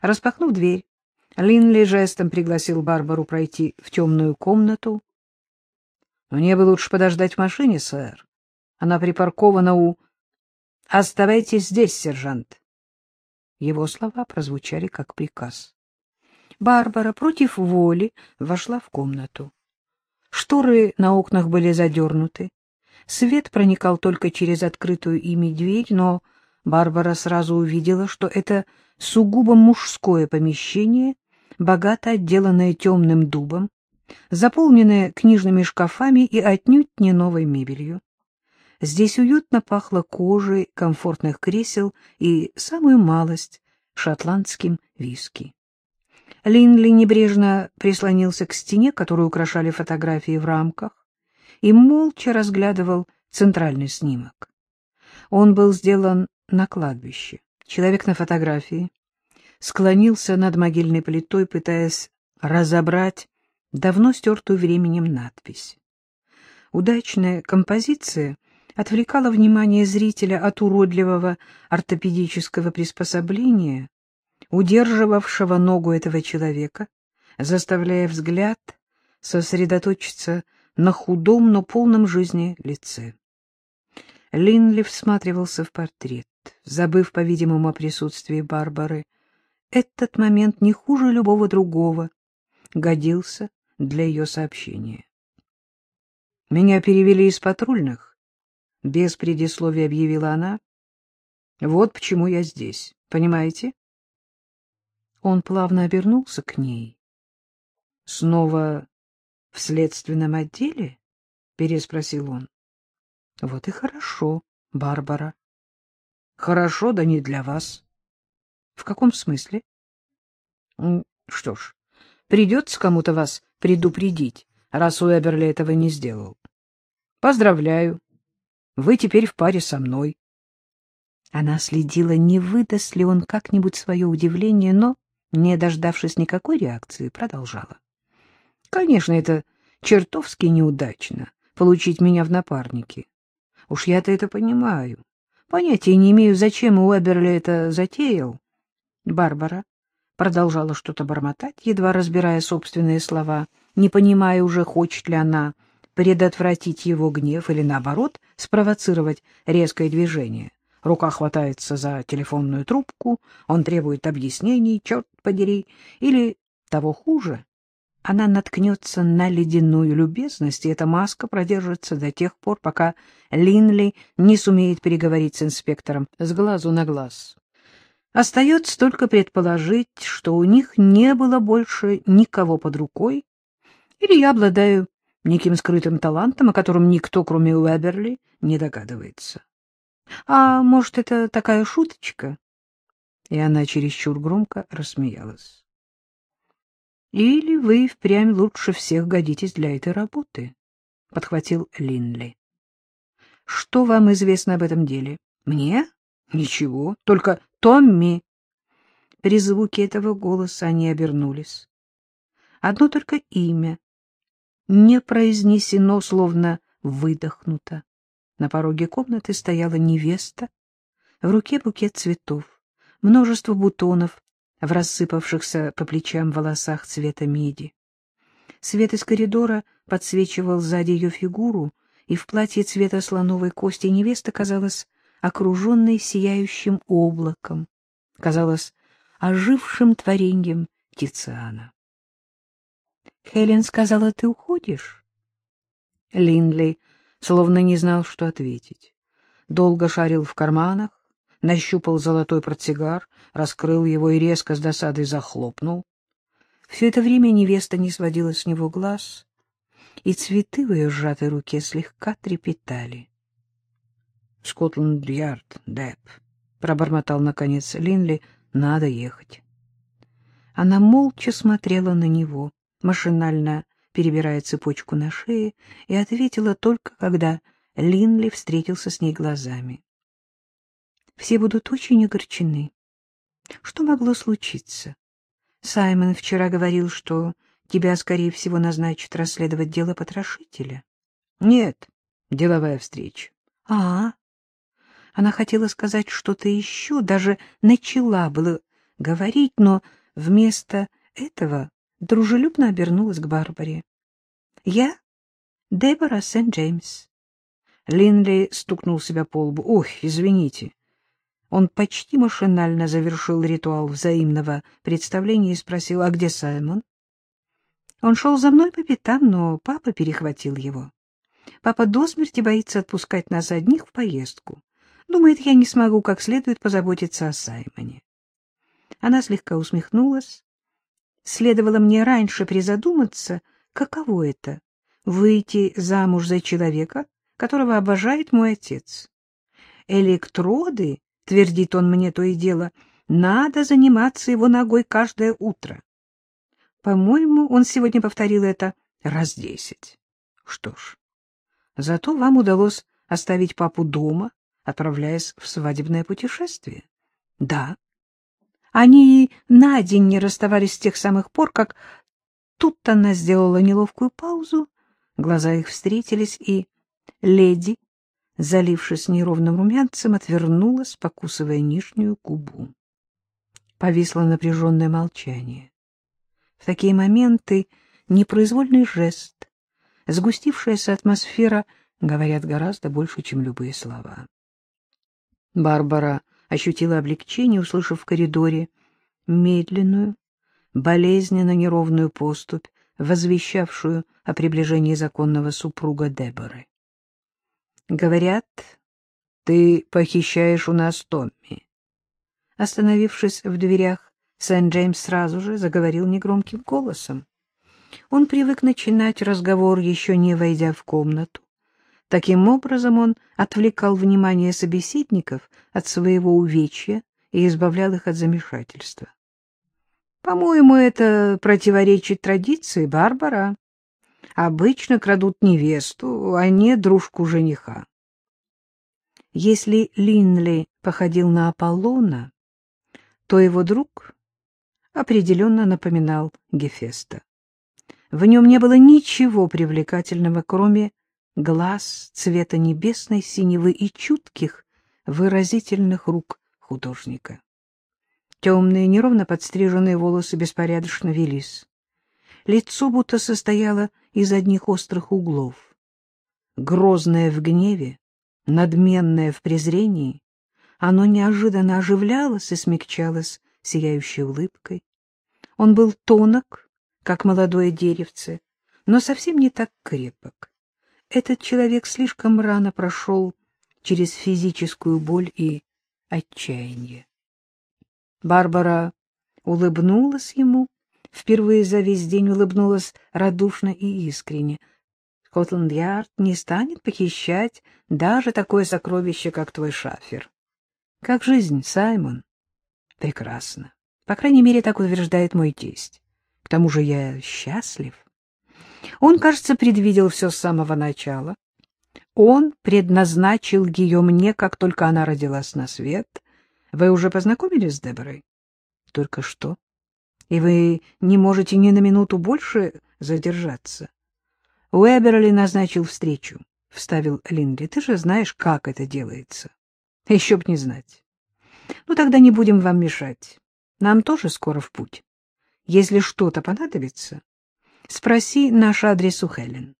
Распахнув дверь, Линли жестом пригласил Барбару пройти в темную комнату. — Мне бы лучше подождать в машине, сэр. Она припаркована у... — Оставайтесь здесь, сержант. Его слова прозвучали как приказ. Барбара против воли вошла в комнату. Шторы на окнах были задернуты. Свет проникал только через открытую ими дверь, но Барбара сразу увидела, что это сугубо мужское помещение, богато отделанное темным дубом, заполненное книжными шкафами и отнюдь не новой мебелью. Здесь уютно пахло кожей комфортных кресел и, самую малость, шотландским виски. Линли небрежно прислонился к стене, которую украшали фотографии в рамках, и молча разглядывал центральный снимок. Он был сделан на кладбище. Человек на фотографии склонился над могильной плитой, пытаясь разобрать давно стертую временем надпись. Удачная композиция отвлекала внимание зрителя от уродливого ортопедического приспособления, удерживавшего ногу этого человека, заставляя взгляд сосредоточиться на худом, но полном жизни лице. Линли всматривался в портрет, забыв, по-видимому, о присутствии Барбары. Этот момент не хуже любого другого годился для ее сообщения. «Меня перевели из патрульных», — без предисловия объявила она. «Вот почему я здесь, понимаете?» Он плавно обернулся к ней. «Снова в следственном отделе?» — переспросил он. Вот и хорошо, Барбара. Хорошо, да не для вас. В каком смысле? Что ж, придется кому-то вас предупредить, раз Уэберли этого не сделал. Поздравляю. Вы теперь в паре со мной. Она следила, не выдаст ли он как-нибудь свое удивление, но, не дождавшись никакой реакции, продолжала. Конечно, это чертовски неудачно — получить меня в напарники. Уж я-то это понимаю. Понятия не имею, зачем Уэберли это затеял. Барбара продолжала что-то бормотать, едва разбирая собственные слова, не понимая уже, хочет ли она предотвратить его гнев или, наоборот, спровоцировать резкое движение. Рука хватается за телефонную трубку, он требует объяснений, черт подери, или, того хуже, она наткнется на ледяную любезность, и эта маска продержится до тех пор, пока Линли не сумеет переговорить с инспектором с глазу на глаз. Остается только предположить, что у них не было больше никого под рукой, или я обладаю неким скрытым талантом, о котором никто, кроме Уэберли, не догадывается. А может, это такая шуточка? И она чересчур громко рассмеялась. Или вы впрямь лучше всех годитесь для этой работы, — подхватил Линли. — Что вам известно об этом деле? — Мне? — Ничего, только Томми. При звуке этого голоса они обернулись. Одно только имя не произнесено, словно выдохнуто. На пороге комнаты стояла невеста, в руке букет цветов, множество бутонов, в рассыпавшихся по плечам волосах цвета меди. Свет из коридора подсвечивал сзади ее фигуру, и в платье цвета слоновой кости невеста казалась окруженной сияющим облаком, казалось ожившим творением Тициана. — Хелен сказала, ты уходишь? Линли словно не знал, что ответить. Долго шарил в карманах, нащупал золотой портсигар, раскрыл его и резко с досадой захлопнул. Все это время невеста не сводила с него глаз, и цветы в ее сжатой руке слегка трепетали. — Скотланд-Ярд, Деп, — пробормотал наконец Линли, — надо ехать. Она молча смотрела на него, машинально перебирая цепочку на шее, и ответила только, когда Линли встретился с ней глазами. Все будут очень огорчены. Что могло случиться? Саймон вчера говорил, что тебя, скорее всего, назначат расследовать дело потрошителя. Нет, деловая встреча. А, она хотела сказать что-то еще, даже начала было говорить, но вместо этого дружелюбно обернулась к Барбаре. — Я Дебора Сент-Джеймс. Линли стукнул себя по лбу. — Ой, извините. Он почти машинально завершил ритуал взаимного представления и спросил, а где Саймон? Он шел за мной по пятам, но папа перехватил его. Папа до смерти боится отпускать нас одних в поездку. Думает, я не смогу как следует позаботиться о Саймоне. Она слегка усмехнулась. Следовало мне раньше призадуматься, каково это — выйти замуж за человека, которого обожает мой отец. Электроды, — твердит он мне то и дело, — надо заниматься его ногой каждое утро. По-моему, он сегодня повторил это раз десять. Что ж, зато вам удалось оставить папу дома, отправляясь в свадебное путешествие. Да. Они и на день не расставались с тех самых пор, как тут она сделала неловкую паузу, глаза их встретились, и леди, залившись неровным румянцем, отвернулась, покусывая нижнюю губу. Повисло напряженное молчание. В такие моменты непроизвольный жест, сгустившаяся атмосфера говорят гораздо больше, чем любые слова. Барбара ощутила облегчение, услышав в коридоре медленную, болезненно неровную поступь, возвещавшую о приближении законного супруга Деборы. «Говорят, ты похищаешь у нас Томми». Остановившись в дверях, Сент-Джеймс сразу же заговорил негромким голосом. Он привык начинать разговор, еще не войдя в комнату. Таким образом он отвлекал внимание собеседников от своего увечья и избавлял их от замешательства. По-моему, это противоречит традиции Барбара. Обычно крадут невесту, а не дружку жениха. Если Линли походил на Аполлона, то его друг определенно напоминал Гефеста. В нем не было ничего привлекательного, кроме глаз цвета небесной синевы и чутких, выразительных рук художника. Темные, неровно подстриженные волосы беспорядочно велись. Лицо будто состояло из одних острых углов. Грозное в гневе, надменное в презрении, оно неожиданно оживлялось и смягчалось сияющей улыбкой. Он был тонок, как молодое деревце, но совсем не так крепок. Этот человек слишком рано прошел через физическую боль и отчаяние. Барбара улыбнулась ему, впервые за весь день улыбнулась радушно и искренне. Скотланд-Ярд не станет похищать даже такое сокровище, как твой шафер. Как жизнь, Саймон? Прекрасно. По крайней мере, так утверждает мой тесть. К тому же я счастлив. Он, кажется, предвидел все с самого начала. Он предназначил ее мне, как только она родилась на свет. Вы уже познакомились с Деборой? Только что. И вы не можете ни на минуту больше задержаться. Уэберли назначил встречу, — вставил Линдли. Ты же знаешь, как это делается. Еще б не знать. Ну, тогда не будем вам мешать. Нам тоже скоро в путь. Если что-то понадобится, спроси наш адрес у Хелен.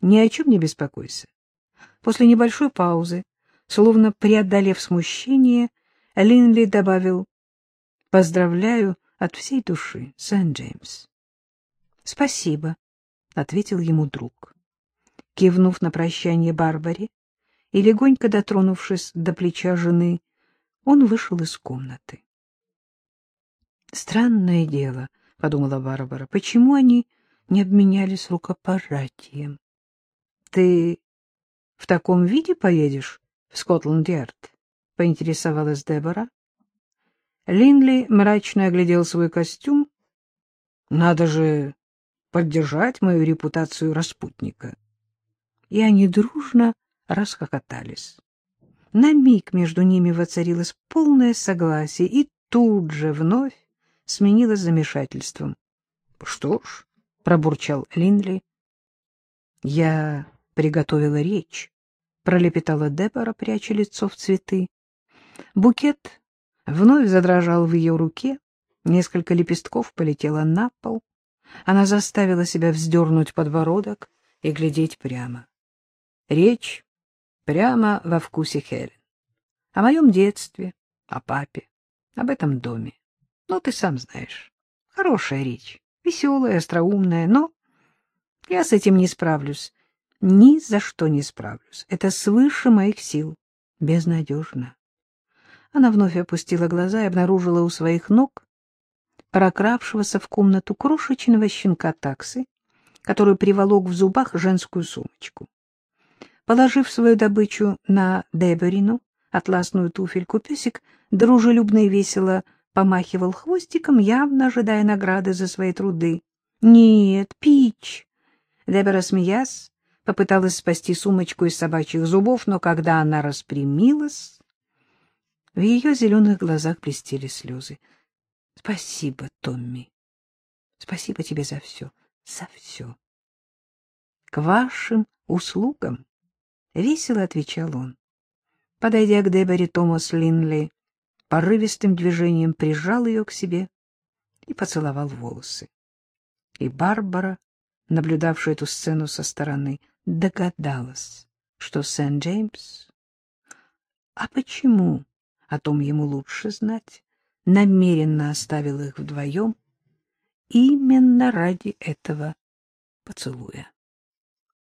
Ни о чем не беспокойся. После небольшой паузы, словно преодолев смущение, Линли добавил «Поздравляю от всей души, Сент-Джеймс». «Спасибо», — ответил ему друг. Кивнув на прощание Барбаре и легонько дотронувшись до плеча жены, он вышел из комнаты. «Странное дело», — подумала Барбара, — «почему они не обменялись рукопожатием?» «Ты в таком виде поедешь в Скотланд-Ярд?» — поинтересовалась Дебора. Линли мрачно оглядел свой костюм. «Надо же поддержать мою репутацию распутника». И они дружно расхохотались. На миг между ними воцарилось полное согласие, и тут же вновь сменилось замешательством. — Что ж, — пробурчал Линли, — я приготовила речь, — пролепетала Дебора, пряча лицо в цветы. Букет вновь задрожал в ее руке, несколько лепестков полетело на пол. Она заставила себя вздернуть подбородок и глядеть прямо. Речь прямо во вкусе Хелен. О моем детстве, о папе, об этом доме. Ну, ты сам знаешь. Хорошая речь, веселая, остроумная, но я с этим не справлюсь. Ни за что не справлюсь. Это свыше моих сил. Безнадежно. Она вновь опустила глаза и обнаружила у своих ног прокравшегося в комнату крошечного щенка таксы, который приволок в зубах женскую сумочку. Положив свою добычу на Деберину, атласную туфельку, песик дружелюбно и весело помахивал хвостиком, явно ожидая награды за свои труды. — Нет, Пич! Дебора, смеясь, попыталась спасти сумочку из собачьих зубов, но когда она распрямилась, в ее зеленых глазах блестели слезы. — Спасибо, Томми. Спасибо тебе за все, за все. — К вашим услугам, — весело отвечал он. Подойдя к Деборе, Томас Линли порывистым движением прижал ее к себе и поцеловал волосы. И Барбара, наблюдавшая эту сцену со стороны, догадалась, что Сент-Джеймс... А почему, о том ему лучше знать, намеренно оставил их вдвоем именно ради этого поцелуя?